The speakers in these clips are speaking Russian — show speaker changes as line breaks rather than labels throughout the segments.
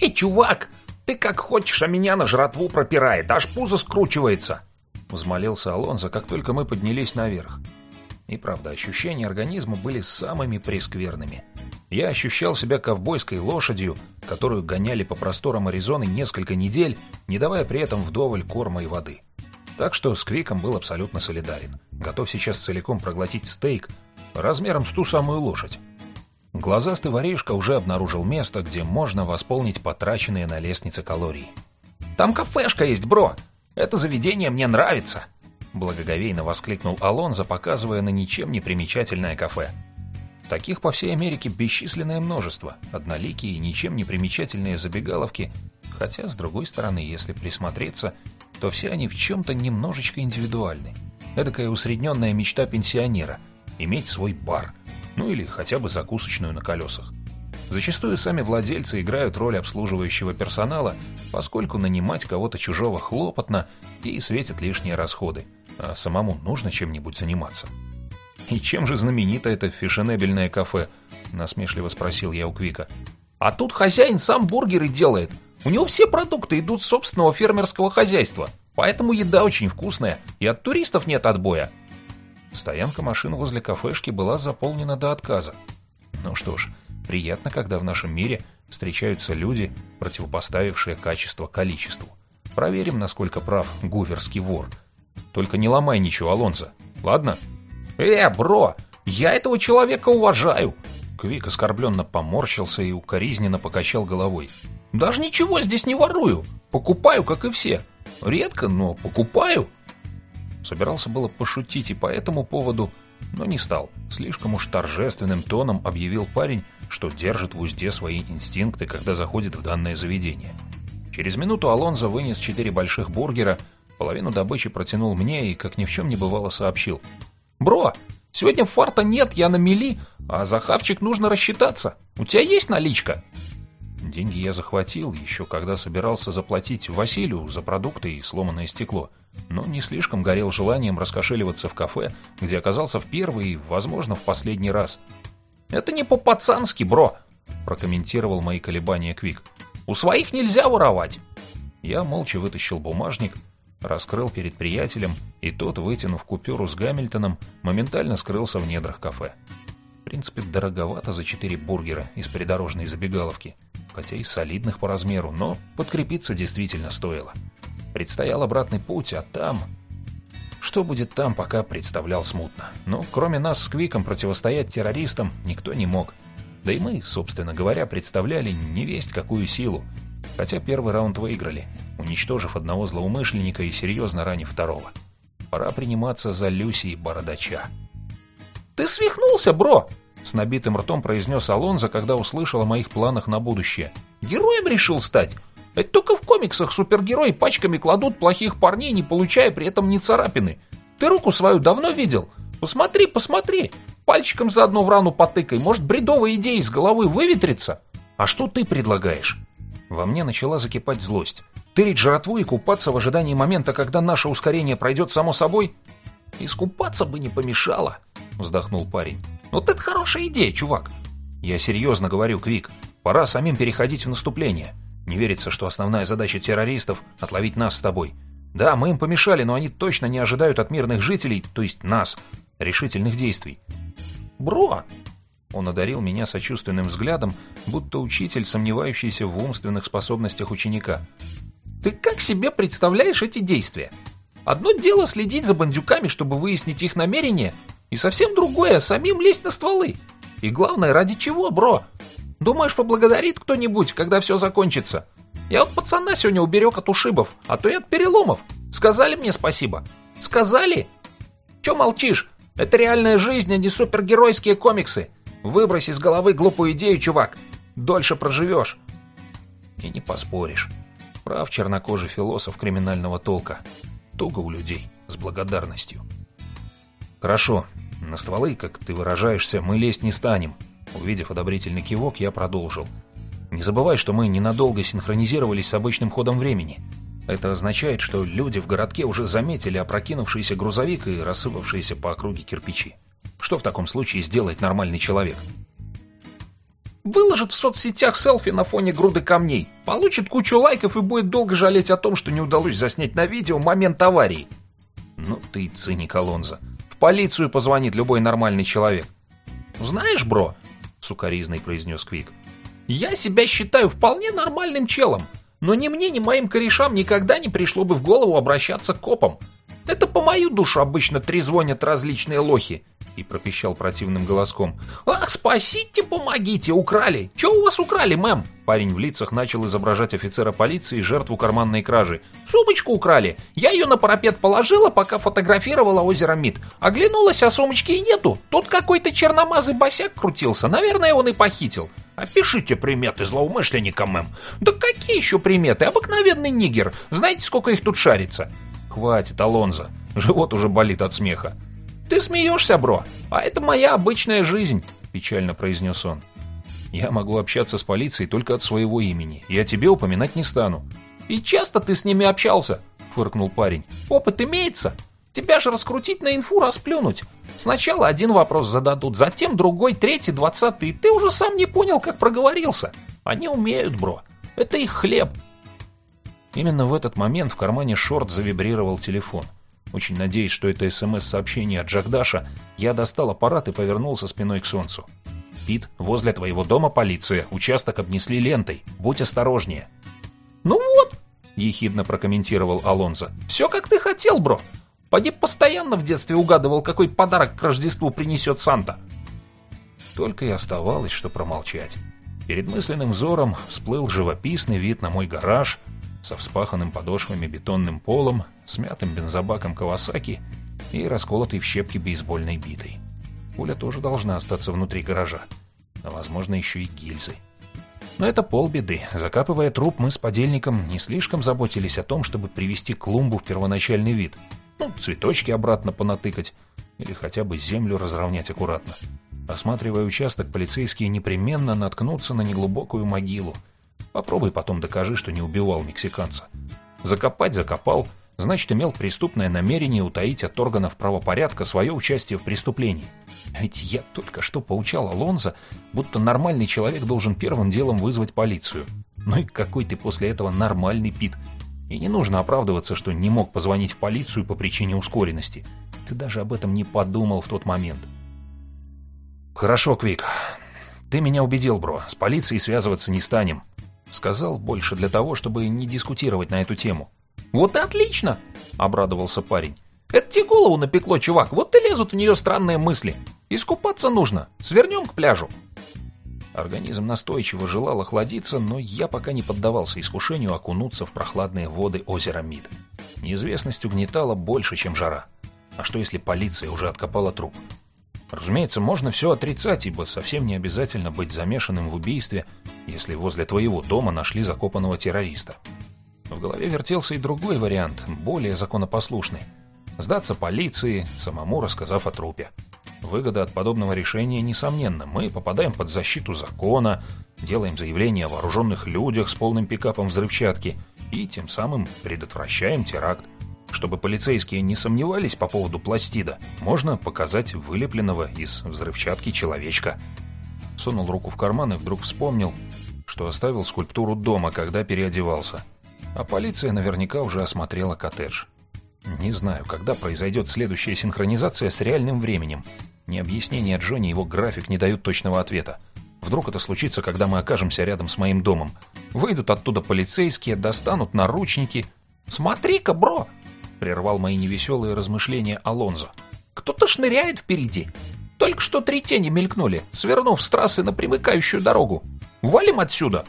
«Эй, чувак, ты как хочешь, а меня на жратву пропирает, аж пузо скручивается!» Взмолился Алонзо, как только мы поднялись наверх. И правда, ощущения организма были самыми прескверными. Я ощущал себя ковбойской лошадью, которую гоняли по просторам Аризоны несколько недель, не давая при этом вдоволь корма и воды. Так что с Квиком был абсолютно солидарен. Готов сейчас целиком проглотить стейк размером с ту самую лошадь. Глазастый воришка уже обнаружил место, где можно восполнить потраченные на лестнице калории. «Там кафешка есть, бро! Это заведение мне нравится!» Благоговейно воскликнул Алонзо, показывая на ничем не примечательное кафе. Таких по всей Америке бесчисленное множество, одноликие и ничем не примечательные забегаловки, хотя, с другой стороны, если присмотреться, то все они в чем-то немножечко индивидуальны. Эдакая усредненная мечта пенсионера – иметь свой бар, ну или хотя бы закусочную на колесах. Зачастую сами владельцы играют роль обслуживающего персонала, поскольку нанимать кого-то чужого хлопотно и светят лишние расходы, а самому нужно чем-нибудь заниматься. «И чем же знаменито это фешенебельное кафе?» – насмешливо спросил я у Квика. «А тут хозяин сам бургеры делает. У него все продукты идут с собственного фермерского хозяйства, поэтому еда очень вкусная, и от туристов нет отбоя». Стоянка машин возле кафешки была заполнена до отказа. Ну что ж, приятно, когда в нашем мире встречаются люди, противопоставившие качество количеству. Проверим, насколько прав гуверский вор. Только не ломай ничего, Алонзо, ладно? «Э, бро, я этого человека уважаю!» Квик оскорбленно поморщился и укоризненно покачал головой. «Даже ничего здесь не ворую. Покупаю, как и все. Редко, но покупаю». Собирался было пошутить и по этому поводу, но не стал. Слишком уж торжественным тоном объявил парень, что держит в узде свои инстинкты, когда заходит в данное заведение. Через минуту Алонзо вынес четыре больших бургера, половину добычи протянул мне и, как ни в чем не бывало, сообщил. «Бро, сегодня фарта нет, я на мели, а за хавчик нужно рассчитаться. У тебя есть наличка?» Деньги я захватил, еще когда собирался заплатить Василию за продукты и сломанное стекло, но не слишком горел желанием раскошеливаться в кафе, где оказался в первый и, возможно, в последний раз. «Это не по-пацански, бро!» – прокомментировал мои колебания Квик. «У своих нельзя воровать!» Я молча вытащил бумажник, раскрыл перед приятелем, и тот, вытянув купюру с Гамильтоном, моментально скрылся в недрах кафе. В принципе, дороговато за четыре бургера из придорожной забегаловки, хотя и солидных по размеру, но подкрепиться действительно стоило. Предстоял обратный путь, а там... Что будет там, пока представлял смутно. Но кроме нас с Квиком противостоять террористам никто не мог. Да и мы, собственно говоря, представляли не весть какую силу, хотя первый раунд выиграли, уничтожив одного злоумышленника и серьезно ранив второго. Пора приниматься за Люси и Бородача. «Ты свихнулся, бро!» — с набитым ртом произнес Алонзо, когда услышал о моих планах на будущее. «Героем решил стать? Это только в комиксах супергерои пачками кладут плохих парней, не получая при этом ни царапины. Ты руку свою давно видел? Посмотри, посмотри! Пальчиком заодно в рану потыкай, может, бредовая идея из головы выветрится? А что ты предлагаешь?» Во мне начала закипать злость. Тырить жратву и купаться в ожидании момента, когда наше ускорение пройдет само собой? Искупаться бы не помешало, вздохнул парень. Вот это хорошая идея, чувак. Я серьезно говорю, Квик. Пора самим переходить в наступление. Не верится, что основная задача террористов — отловить нас с тобой. Да, мы им помешали, но они точно не ожидают от мирных жителей, то есть нас, решительных действий. «Бро, он одарил меня сочувственным взглядом, будто учитель, сомневающийся в умственных способностях ученика. «Ты как себе представляешь эти действия? Одно дело следить за бандюками, чтобы выяснить их намерения, и совсем другое — самим лезть на стволы. И главное, ради чего, бро? Думаешь, поблагодарит кто-нибудь, когда все закончится? Я вот пацана сегодня уберег от ушибов, а то и от переломов. Сказали мне спасибо? Сказали? Че молчишь? Это реальная жизнь, а не супергеройские комиксы. Выбрось из головы глупую идею, чувак. Дольше проживешь. И не поспоришь. Прав чернокожий философ криминального толка. Туго у людей с благодарностью. Хорошо. На стволы, как ты выражаешься, мы лезть не станем. Увидев одобрительный кивок, я продолжил. Не забывай, что мы ненадолго синхронизировались с обычным ходом времени. Это означает, что люди в городке уже заметили опрокинувшийся грузовик и рассыпавшиеся по округе кирпичи. Что в таком случае сделает нормальный человек? Выложит в соцсетях селфи на фоне груды камней, получит кучу лайков и будет долго жалеть о том, что не удалось заснять на видео момент аварии. Ну ты циник, Алонзо. Полицию позвонит любой нормальный человек. Знаешь, бро, сукаризный произнес Квик, я себя считаю вполне нормальным челом, но ни мне, ни моим корешам никогда не пришло бы в голову обращаться к копам. Это по мою душу обычно трезвонят различные лохи. И пропищал противным голоском. «Ах, спасите, помогите, украли! Че у вас украли, мэм?» Парень в лицах начал изображать офицера полиции жертву карманной кражи. «Сумочку украли! Я ее на парапет положила, пока фотографировала озеро Мид. Оглянулась, а сумочки и нету. Тут какой-то черномазый босяк крутился. Наверное, он и похитил. Опишите приметы злоумышленника, мэм. Да какие еще приметы? Обыкновенный нигер. Знаете, сколько их тут шарится? Хватит, Алонзо. Живот уже болит от смеха. Ты смеешься, бро? А это моя обычная жизнь, печально произнес он. Я могу общаться с полицией только от своего имени. Я тебе упоминать не стану. И часто ты с ними общался? Фыркнул парень. Опыт имеется? Тебя же раскрутить на инфу, расплюнуть. Сначала один вопрос зададут, затем другой, третий, двадцатый. Ты уже сам не понял, как проговорился. Они умеют, бро. Это их хлеб. Именно в этот момент в кармане шорт завибрировал телефон. Очень надеясь, что это СМС-сообщение от Джагдаша, я достал аппарат и повернулся спиной к солнцу. «Пит, возле твоего дома полиция. Участок обнесли лентой. Будь осторожнее». «Ну вот», — ехидно прокомментировал Алонзо. «Все, как ты хотел, бро. Поди постоянно в детстве угадывал, какой подарок к Рождеству принесет Санта». Только и оставалось, что промолчать. Перед мысленным взором всплыл живописный вид на мой гараж — со вспаханным подошвами бетонным полом, смятым бензобаком Кавасаки и расколотой в щепки бейсбольной битой. Пуля тоже должна остаться внутри гаража, а возможно еще и гильзы. Но это полбеды. Закапывая труп, мы с подельником не слишком заботились о том, чтобы привести клумбу в первоначальный вид. Ну, цветочки обратно понатыкать или хотя бы землю разровнять аккуратно. Осматривая участок, полицейские непременно наткнутся на неглубокую могилу — Попробуй потом докажи, что не убивал мексиканца. Закопать закопал, значит, имел преступное намерение утаить от органов правопорядка свое участие в преступлении. А ведь я только что поучал Алонзо, будто нормальный человек должен первым делом вызвать полицию. Ну и какой ты после этого нормальный Пит. И не нужно оправдываться, что не мог позвонить в полицию по причине ускоренности. Ты даже об этом не подумал в тот момент. Хорошо, Квик. Ты меня убедил, бро. С полицией связываться не станем. Сказал больше для того, чтобы не дискутировать на эту тему. «Вот и отлично!» — обрадовался парень. «Это тебе голову напекло, чувак, вот и лезут в нее странные мысли. Искупаться нужно, свернем к пляжу». Организм настойчиво желал охладиться, но я пока не поддавался искушению окунуться в прохладные воды озера Мид. Неизвестность угнетала больше, чем жара. А что если полиция уже откопала труп? Разумеется, можно все отрицать, ибо совсем не обязательно быть замешанным в убийстве, если возле твоего дома нашли закопанного террориста. В голове вертелся и другой вариант, более законопослушный. Сдаться полиции, самому рассказав о трупе. Выгода от подобного решения несомненна. Мы попадаем под защиту закона, делаем заявление о вооруженных людях с полным пикапом взрывчатки и тем самым предотвращаем теракт. Чтобы полицейские не сомневались по поводу пластида, можно показать вылепленного из взрывчатки человечка. Сунул руку в карман и вдруг вспомнил, что оставил скульптуру дома, когда переодевался. А полиция наверняка уже осмотрела коттедж. Не знаю, когда произойдет следующая синхронизация с реальным временем. Ни объяснения Джонни его график не дают точного ответа. Вдруг это случится, когда мы окажемся рядом с моим домом. Выйдут оттуда полицейские, достанут наручники. «Смотри-ка, бро!» — прервал мои невеселые размышления Алонзо. «Кто-то шныряет впереди. Только что три тени мелькнули, свернув с трассы на примыкающую дорогу. Валим отсюда!»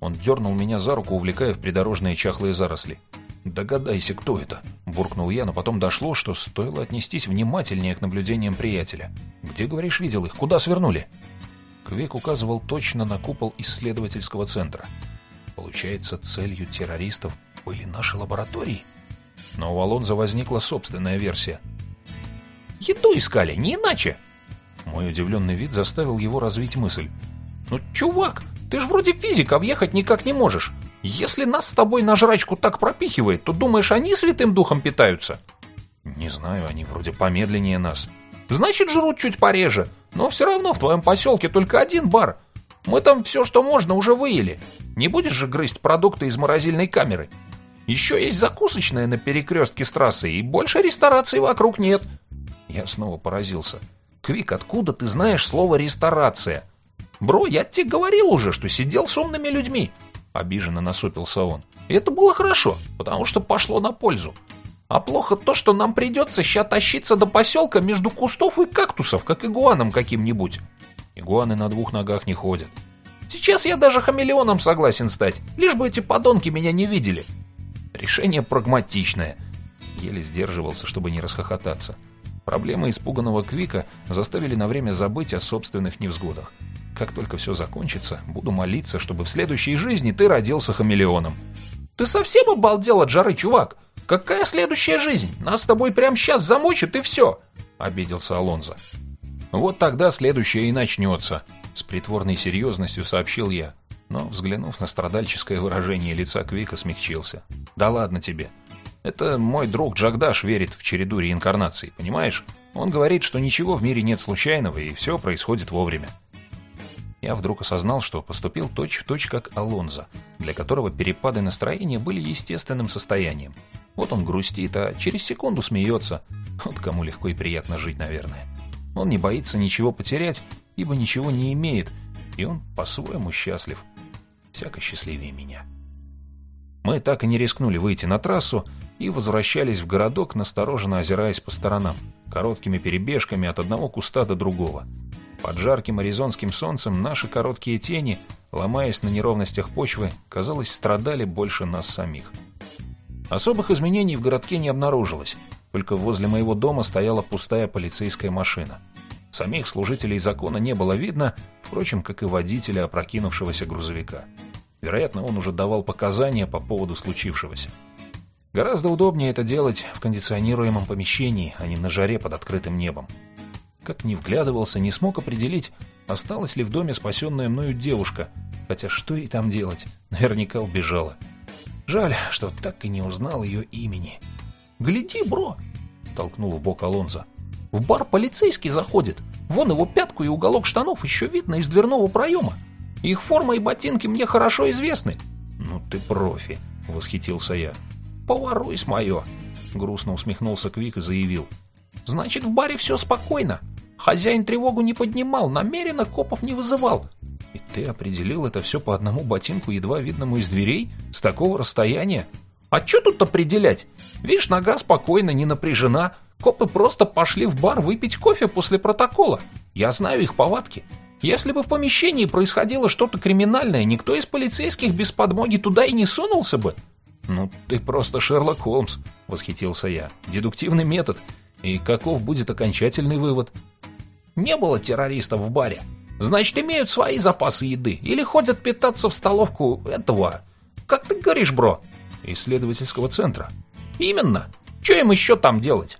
Он дернул меня за руку, увлекая в придорожные чахлые заросли. «Догадайся, кто это?» – буркнул я, но потом дошло, что стоило отнестись внимательнее к наблюдениям приятеля. «Где, говоришь, видел их? Куда свернули?» Квек указывал точно на купол исследовательского центра. Получается, целью террористов были наши лаборатории? Но у Алонзо возникла собственная версия. «Еду искали, не иначе!» Мой удивленный вид заставил его развить мысль. «Ну, чувак, ты ж вроде физик, а въехать никак не можешь. Если нас с тобой на жрачку так пропихивает, то думаешь, они святым духом питаются?» «Не знаю, они вроде помедленнее нас». «Значит, жрут чуть пореже. Но все равно в твоем поселке только один бар. Мы там все, что можно, уже выели. Не будешь же грызть продукты из морозильной камеры? Еще есть закусочная на перекрестке с трассой, и больше ресторации вокруг нет. Я снова поразился. Квик, откуда ты знаешь слово «ресторация»? Бро, я тебе говорил уже, что сидел с умными людьми. Обиженно насупился он. И это было хорошо, потому что пошло на пользу. А плохо то, что нам придется ща тащиться до поселка между кустов и кактусов, как игуанам каким-нибудь. Игуаны на двух ногах не ходят. Сейчас я даже хамелеоном согласен стать, лишь бы эти подонки меня не видели. Решение прагматичное. Еле сдерживался, чтобы не расхохотаться. Проблемы испуганного Квика заставили на время забыть о собственных невзгодах. Как только все закончится, буду молиться, чтобы в следующей жизни ты родился хамелеоном. Ты совсем обалдел от жары, чувак? Какая следующая жизнь? Нас с тобой прямо сейчас замочат и все!» — обиделся Алонзо. «Вот тогда следующее и начнется», — с притворной серьезностью сообщил я. Но, взглянув на страдальческое выражение лица Квика, смягчился. «Да ладно тебе. Это мой друг Джагдаш верит в череду реинкарнаций, понимаешь? Он говорит, что ничего в мире нет случайного, и все происходит вовремя. Я вдруг осознал, что поступил точь-в-точь -точь как Алонзо, для которого перепады настроения были естественным состоянием. Вот он грустит, а через секунду смеется. Вот кому легко и приятно жить, наверное. Он не боится ничего потерять, ибо ничего не имеет, и он по-своему счастлив. Всяко счастливее меня. Мы так и не рискнули выйти на трассу и возвращались в городок, настороженно озираясь по сторонам, короткими перебежками от одного куста до другого. Под жарким аризонским солнцем наши короткие тени, ломаясь на неровностях почвы, казалось, страдали больше нас самих. Особых изменений в городке не обнаружилось, только возле моего дома стояла пустая полицейская машина. Самих служителей закона не было видно, впрочем, как и водителя опрокинувшегося грузовика. Вероятно, он уже давал показания по поводу случившегося. Гораздо удобнее это делать в кондиционируемом помещении, а не на жаре под открытым небом. Как ни вглядывался, не смог определить, осталась ли в доме спасенная мною девушка, хотя что ей там делать, наверняка убежала. Жаль, что так и не узнал ее имени. «Гляди, бро!» — толкнул в бок Алонзо. «В бар полицейский заходит. Вон его пятку и уголок штанов еще видно из дверного проема. Их форма и ботинки мне хорошо известны». «Ну ты профи!» — восхитился я. «Поворуйсь мое!» — грустно усмехнулся Квик и заявил. «Значит, в баре все спокойно. Хозяин тревогу не поднимал, намеренно копов не вызывал. И ты определил это все по одному ботинку, едва видному из дверей? С такого расстояния? А что тут определять? Видишь, нога спокойно, не напряжена. Копы просто пошли в бар выпить кофе после протокола. Я знаю их повадки. Если бы в помещении происходило что-то криминальное, никто из полицейских без подмоги туда и не сунулся бы. «Ну, ты просто Шерлок Холмс», — восхитился я. «Дедуктивный метод. И каков будет окончательный вывод?» «Не было террористов в баре. Значит, имеют свои запасы еды. Или ходят питаться в столовку этого... Как ты говоришь, бро?» исследовательского центра. Именно. Что им еще там делать?